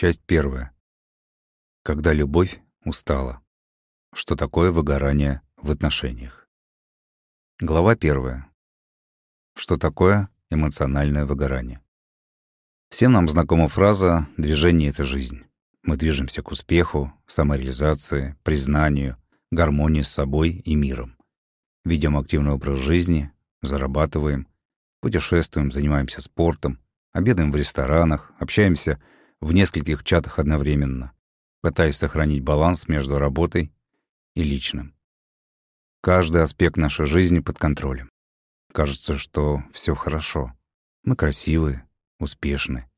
Часть первая. Когда любовь устала. Что такое выгорание в отношениях? Глава первая. Что такое эмоциональное выгорание? Всем нам знакома фраза «движение — это жизнь». Мы движемся к успеху, самореализации, признанию, гармонии с собой и миром. Ведем активный образ жизни, зарабатываем, путешествуем, занимаемся спортом, обедаем в ресторанах, общаемся в нескольких чатах одновременно, пытаясь сохранить баланс между работой и личным. Каждый аспект нашей жизни под контролем. Кажется, что все хорошо. Мы красивые, успешны.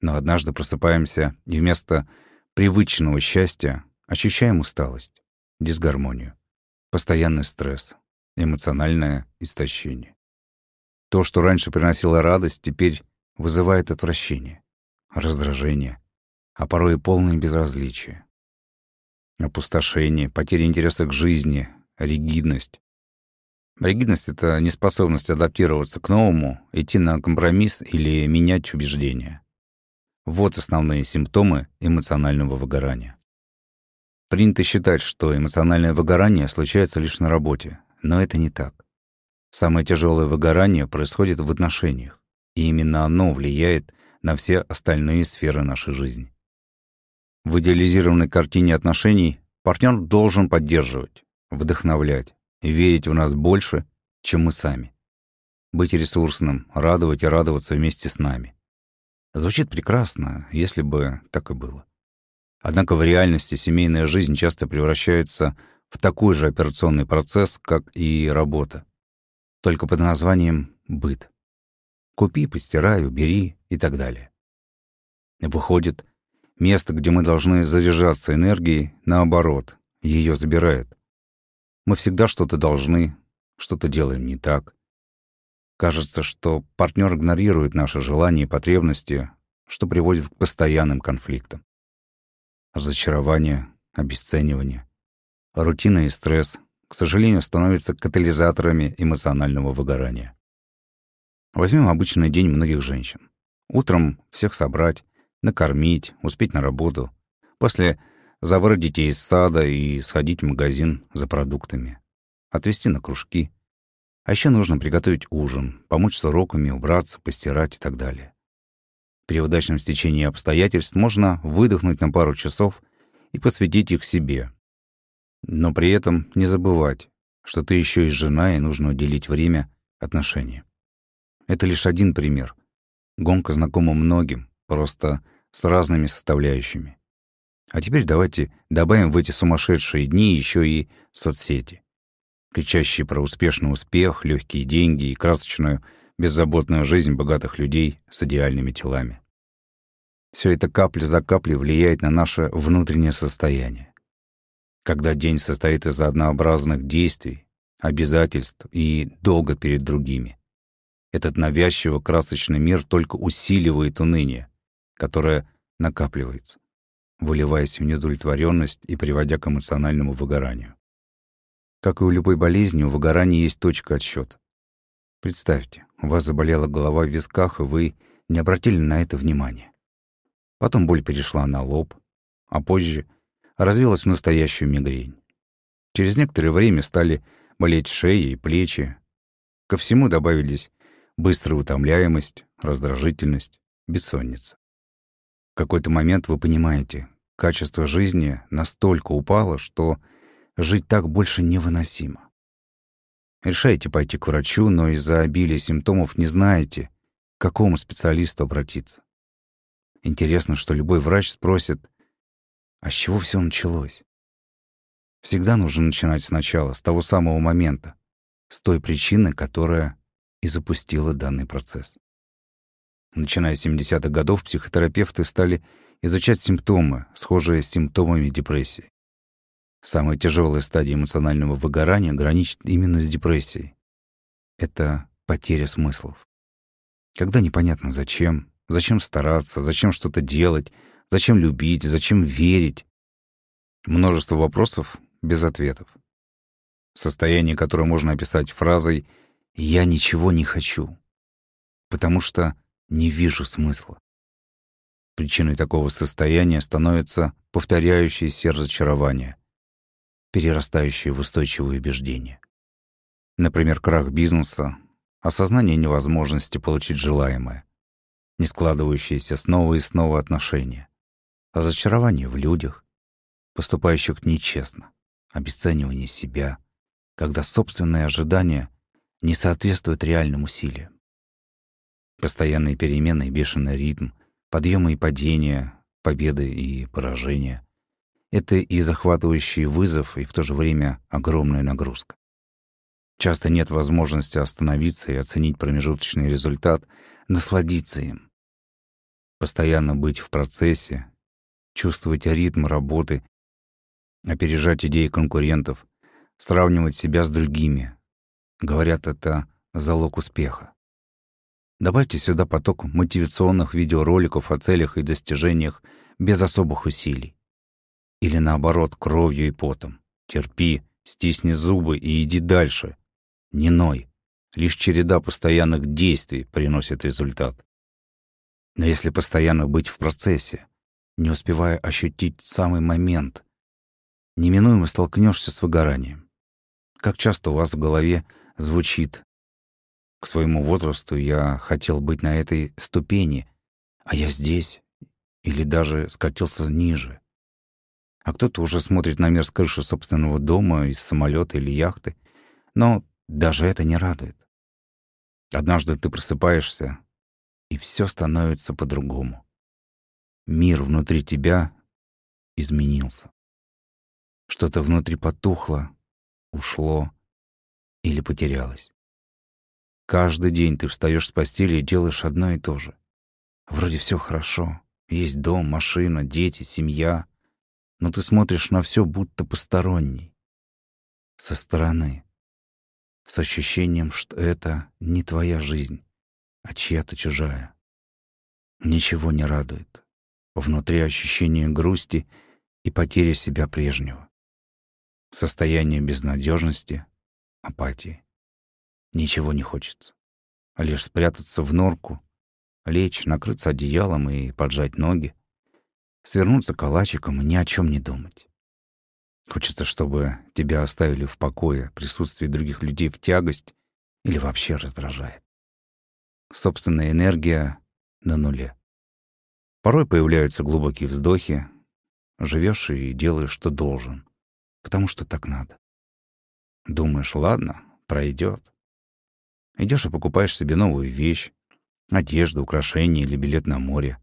Но однажды просыпаемся и вместо привычного счастья ощущаем усталость, дисгармонию, постоянный стресс, эмоциональное истощение. То, что раньше приносило радость, теперь вызывает отвращение, раздражение, а порой и полное безразличие. Опустошение, потеря интереса к жизни, ригидность. Ригидность — это неспособность адаптироваться к новому, идти на компромисс или менять убеждения. Вот основные симптомы эмоционального выгорания. Принято считать, что эмоциональное выгорание случается лишь на работе, но это не так. Самое тяжелое выгорание происходит в отношениях, и именно оно влияет на все остальные сферы нашей жизни. В идеализированной картине отношений партнер должен поддерживать, вдохновлять, верить в нас больше, чем мы сами. Быть ресурсным, радовать и радоваться вместе с нами. Звучит прекрасно, если бы так и было. Однако в реальности семейная жизнь часто превращается в такой же операционный процесс, как и работа, только под названием «быт». Купи, постирай, убери и так далее. Выходит, место, где мы должны заряжаться энергией, наоборот, ее забирает. Мы всегда что-то должны, что-то делаем не так. Кажется, что партнер игнорирует наши желания и потребности, что приводит к постоянным конфликтам. Разочарование, обесценивание, рутина и стресс, к сожалению, становятся катализаторами эмоционального выгорания. Возьмем обычный день многих женщин. Утром всех собрать, накормить, успеть на работу. После забрать детей из сада и сходить в магазин за продуктами. Отвезти на кружки — а еще нужно приготовить ужин, помочь с уроками, убраться, постирать и так далее. При удачном стечении обстоятельств можно выдохнуть на пару часов и посвятить их себе. Но при этом не забывать, что ты еще и жена, и нужно уделить время отношениям. Это лишь один пример. Гонка знакома многим, просто с разными составляющими. А теперь давайте добавим в эти сумасшедшие дни еще и соцсети кричащие про успешный успех, легкие деньги и красочную, беззаботную жизнь богатых людей с идеальными телами. Все это капля за каплей влияет на наше внутреннее состояние. Когда день состоит из однообразных действий, обязательств и долга перед другими, этот навязчиво красочный мир только усиливает уныние, которое накапливается, выливаясь в неудовлетворенность и приводя к эмоциональному выгоранию. Как и у любой болезни, у выгорания есть точка отсчета. Представьте, у вас заболела голова в висках, и вы не обратили на это внимания. Потом боль перешла на лоб, а позже развилась в настоящую мигрень. Через некоторое время стали болеть шея и плечи. Ко всему добавились быстрая утомляемость, раздражительность, бессонница. В какой-то момент вы понимаете, качество жизни настолько упало, что Жить так больше невыносимо. Решаете пойти к врачу, но из-за обилия симптомов не знаете, к какому специалисту обратиться. Интересно, что любой врач спросит, а с чего все началось? Всегда нужно начинать сначала, с того самого момента, с той причины, которая и запустила данный процесс. Начиная с 70-х годов психотерапевты стали изучать симптомы, схожие с симптомами депрессии. Самая тяжелая стадия эмоционального выгорания граничит именно с депрессией. Это потеря смыслов. Когда непонятно зачем, зачем стараться, зачем что-то делать, зачем любить, зачем верить. Множество вопросов без ответов. Состояние, которое можно описать фразой «я ничего не хочу», потому что не вижу смысла. Причиной такого состояния становится повторяющееся разочарование, перерастающее в устойчивые убеждения. Например, крах бизнеса, осознание невозможности получить желаемое, не складывающиеся снова и снова отношения, разочарование в людях, поступающих нечестно, обесценивание себя, когда собственные ожидания не соответствуют реальным усилиям. Постоянные перемены бешеный ритм, подъемы и падения, победы и поражения — это и захватывающий вызов, и в то же время огромная нагрузка. Часто нет возможности остановиться и оценить промежуточный результат, насладиться им. Постоянно быть в процессе, чувствовать ритм работы, опережать идеи конкурентов, сравнивать себя с другими. Говорят, это залог успеха. Добавьте сюда поток мотивационных видеороликов о целях и достижениях без особых усилий. Или наоборот, кровью и потом. Терпи, стисни зубы и иди дальше, не ной. Лишь череда постоянных действий приносит результат. Но если постоянно быть в процессе, не успевая ощутить самый момент, неминуемо столкнешься с выгоранием. Как часто у вас в голове звучит «К своему возрасту я хотел быть на этой ступени, а я здесь» или даже скатился ниже. А кто-то уже смотрит на мир с крыши собственного дома, из самолета или яхты, но даже это не радует. Однажды ты просыпаешься, и все становится по-другому. Мир внутри тебя изменился. Что-то внутри потухло, ушло или потерялось. Каждый день ты встаешь с постели и делаешь одно и то же. Вроде все хорошо. Есть дом, машина, дети, семья. Но ты смотришь на все будто посторонний. Со стороны с ощущением, что это не твоя жизнь, а чья-то чужая. Ничего не радует. Внутри ощущение грусти и потери себя прежнего. Состояние безнадежности, апатии. Ничего не хочется. Лишь спрятаться в норку, лечь, накрыться одеялом и поджать ноги, свернуться калачиком и ни о чем не думать. Хочется, чтобы тебя оставили в покое, присутствие других людей в тягость или вообще раздражает. Собственная энергия на нуле. Порой появляются глубокие вздохи. Живешь и делаешь, что должен, потому что так надо. Думаешь, ладно, пройдет. Идешь и покупаешь себе новую вещь, одежду, украшения или билет на море.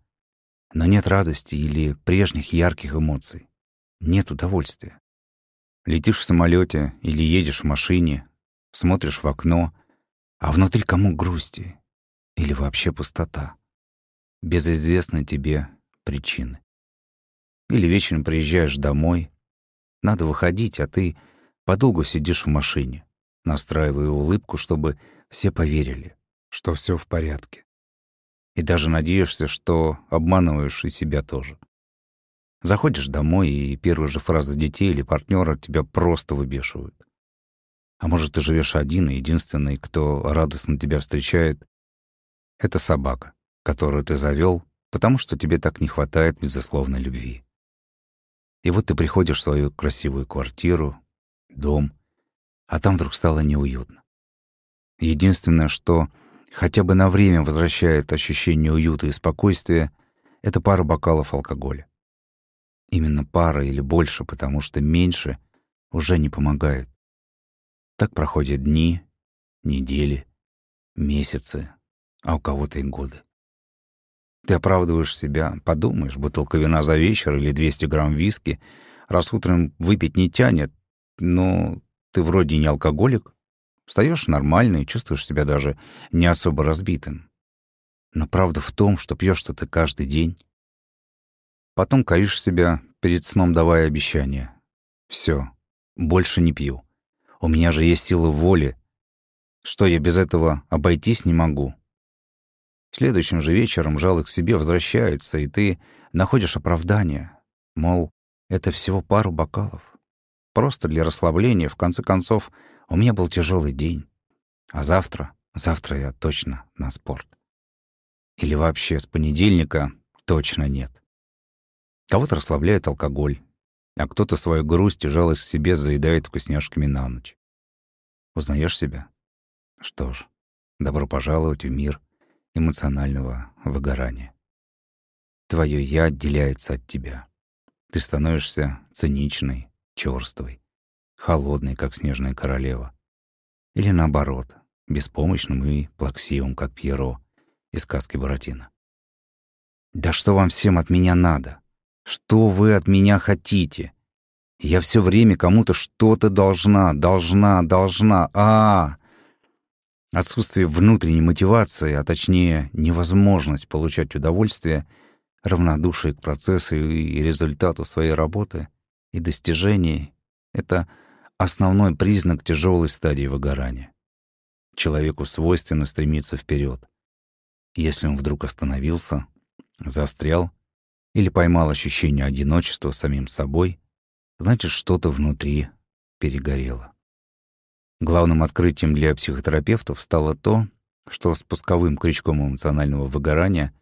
Но нет радости или прежних ярких эмоций. Нет удовольствия. Летишь в самолете или едешь в машине, смотришь в окно, а внутри комок грусти или вообще пустота, без известной тебе причины. Или вечером приезжаешь домой, надо выходить, а ты подолгу сидишь в машине, настраивая улыбку, чтобы все поверили, что все в порядке. И даже надеешься, что обманываешь и себя тоже. Заходишь домой, и первые же фразы детей или партнера тебя просто выбешивают. А может, ты живешь один, и единственный, кто радостно тебя встречает, — это собака, которую ты завел, потому что тебе так не хватает безусловной любви. И вот ты приходишь в свою красивую квартиру, дом, а там вдруг стало неуютно. Единственное, что хотя бы на время возвращает ощущение уюта и спокойствия, это пара бокалов алкоголя. Именно пара или больше, потому что меньше уже не помогает. Так проходят дни, недели, месяцы, а у кого-то и годы. Ты оправдываешь себя, подумаешь, бутылка вина за вечер или 200 грамм виски, раз утром выпить не тянет, но ты вроде не алкоголик, встаешь нормально и чувствуешь себя даже не особо разбитым. Но правда в том, что пьешь-то ты каждый день, Потом коришь себя, перед сном давая обещание. Все, больше не пью. У меня же есть сила воли. Что я без этого обойтись не могу? Следующим же вечером жало к себе возвращается, и ты находишь оправдание. Мол, это всего пару бокалов. Просто для расслабления, в конце концов, у меня был тяжелый день. А завтра, завтра я точно на спорт. Или вообще с понедельника точно нет. Кого-то расслабляет алкоголь, а кто-то свою грусть и жалость к себе заедает вкусняшками на ночь. Узнаешь себя? Что ж, добро пожаловать в мир эмоционального выгорания. Твое «я» отделяется от тебя. Ты становишься циничной, черствой, холодной, как снежная королева. Или наоборот, беспомощным и плаксивым, как Пьеро из сказки Буратино. «Да что вам всем от меня надо? Что вы от меня хотите? Я все время кому-то что-то должна, должна, должна. А, -а, а Отсутствие внутренней мотивации, а точнее невозможность получать удовольствие, равнодушие к процессу и результату своей работы и достижений — это основной признак тяжелой стадии выгорания. Человеку свойственно стремиться вперед. Если он вдруг остановился, застрял или поймал ощущение одиночества самим собой, значит, что-то внутри перегорело. Главным открытием для психотерапевтов стало то, что спусковым крючком эмоционального выгорания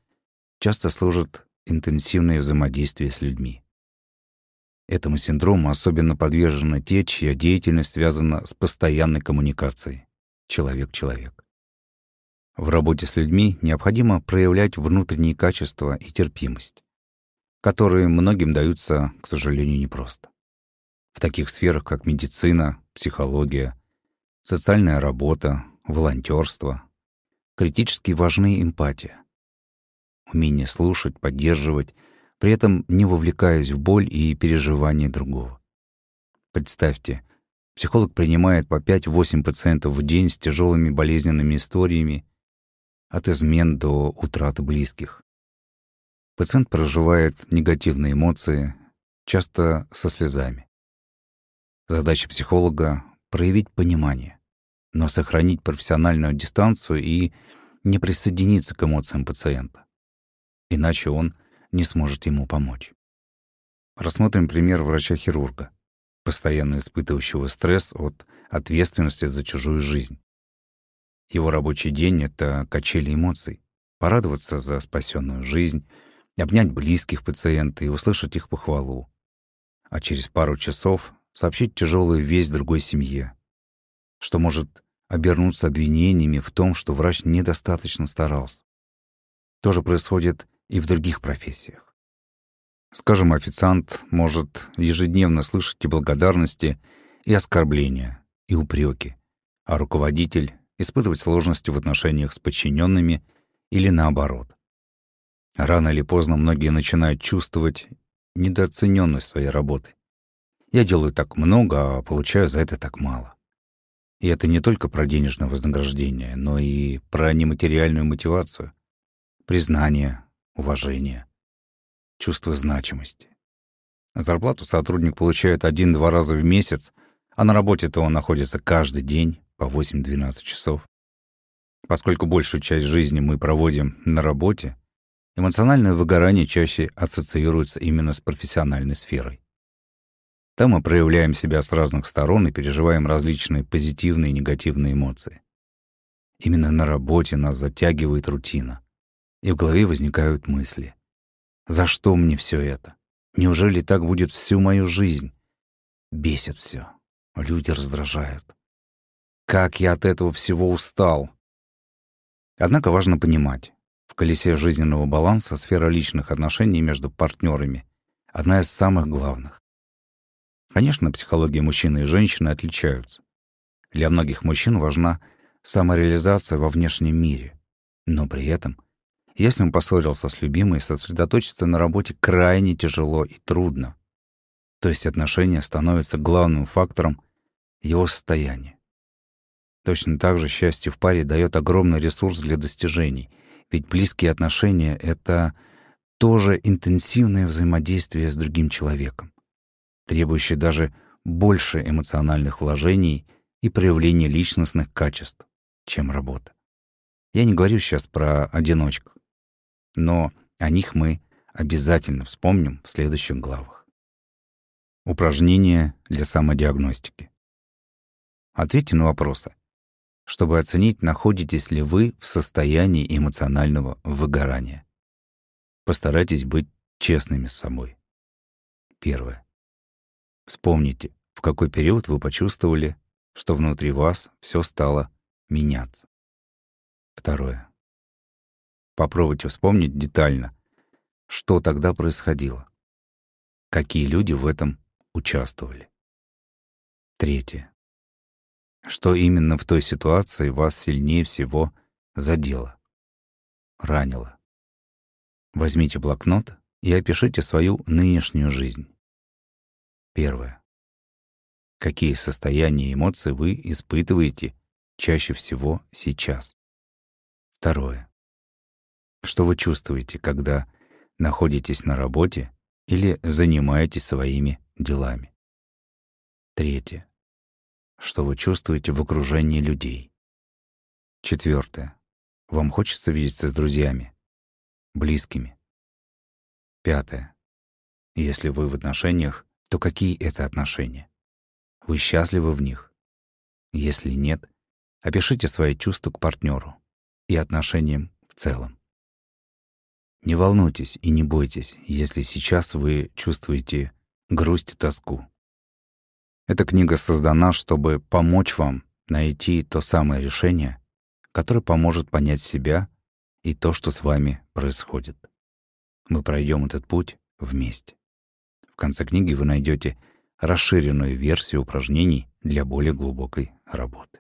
часто служит интенсивное взаимодействие с людьми. Этому синдрому особенно подвержены те, чья деятельность связана с постоянной коммуникацией человек-человек. В работе с людьми необходимо проявлять внутренние качества и терпимость, которые многим даются, к сожалению, непросто. В таких сферах, как медицина, психология, социальная работа, волонтерство, критически важны эмпатия, умение слушать, поддерживать, при этом не вовлекаясь в боль и переживания другого. Представьте, психолог принимает по 5-8 пациентов в день с тяжелыми болезненными историями от измен до утраты близких. Пациент проживает негативные эмоции, часто со слезами. Задача психолога — проявить понимание, но сохранить профессиональную дистанцию и не присоединиться к эмоциям пациента. Иначе он не сможет ему помочь. Рассмотрим пример врача-хирурга, постоянно испытывающего стресс от ответственности за чужую жизнь. Его рабочий день — это качели эмоций. Порадоваться за спасенную жизнь, обнять близких пациента и услышать их похвалу. А через пару часов сообщить тяжелую весть другой семье, что может обернуться обвинениями в том, что врач недостаточно старался. То же происходит и в других профессиях. Скажем, официант может ежедневно слышать и благодарности, и оскорбления, и упреки, а руководитель испытывать сложности в отношениях с подчиненными или наоборот. Рано или поздно многие начинают чувствовать недооцененность своей работы. Я делаю так много, а получаю за это так мало. И это не только про денежное вознаграждение, но и про нематериальную мотивацию, признание, уважение, чувство значимости. Зарплату сотрудник получает один-два раза в месяц, а на работе-то он находится каждый день по 8-12 часов. Поскольку большую часть жизни мы проводим на работе, эмоциональное выгорание чаще ассоциируется именно с профессиональной сферой. Там мы проявляем себя с разных сторон и переживаем различные позитивные и негативные эмоции. Именно на работе нас затягивает рутина, и в голове возникают мысли. За что мне все это? Неужели так будет всю мою жизнь? Бесит все. Люди раздражают. Как я от этого всего устал. Однако важно понимать, в колесе жизненного баланса сфера личных отношений между партнерами одна из самых главных. Конечно, психология мужчины и женщины отличаются. Для многих мужчин важна самореализация во внешнем мире, но при этом, если он поссорился с любимой, сосредоточиться на работе крайне тяжело и трудно. То есть отношения становятся главным фактором его состояния. Точно так же счастье в паре дает огромный ресурс для достижений, ведь близкие отношения — это тоже интенсивное взаимодействие с другим человеком, требующее даже больше эмоциональных вложений и проявления личностных качеств, чем работа. Я не говорю сейчас про одиночку, но о них мы обязательно вспомним в следующих главах. Упражнения для самодиагностики. Ответьте на вопросы чтобы оценить, находитесь ли вы в состоянии эмоционального выгорания. Постарайтесь быть честными с собой. Первое. Вспомните, в какой период вы почувствовали, что внутри вас все стало меняться. Второе. Попробуйте вспомнить детально, что тогда происходило, какие люди в этом участвовали. Третье. Что именно в той ситуации вас сильнее всего задело, ранило? Возьмите блокнот и опишите свою нынешнюю жизнь. Первое. Какие состояния и эмоции вы испытываете чаще всего сейчас? Второе. Что вы чувствуете, когда находитесь на работе или занимаетесь своими делами? Третье. Что вы чувствуете в окружении людей? Четвертое. Вам хочется видеться с друзьями, близкими. Пятое. Если вы в отношениях, то какие это отношения? Вы счастливы в них? Если нет, опишите свои чувства к партнеру и отношениям в целом. Не волнуйтесь и не бойтесь, если сейчас вы чувствуете грусть и тоску. Эта книга создана, чтобы помочь вам найти то самое решение, которое поможет понять себя и то, что с вами происходит. Мы пройдем этот путь вместе. В конце книги вы найдете расширенную версию упражнений для более глубокой работы.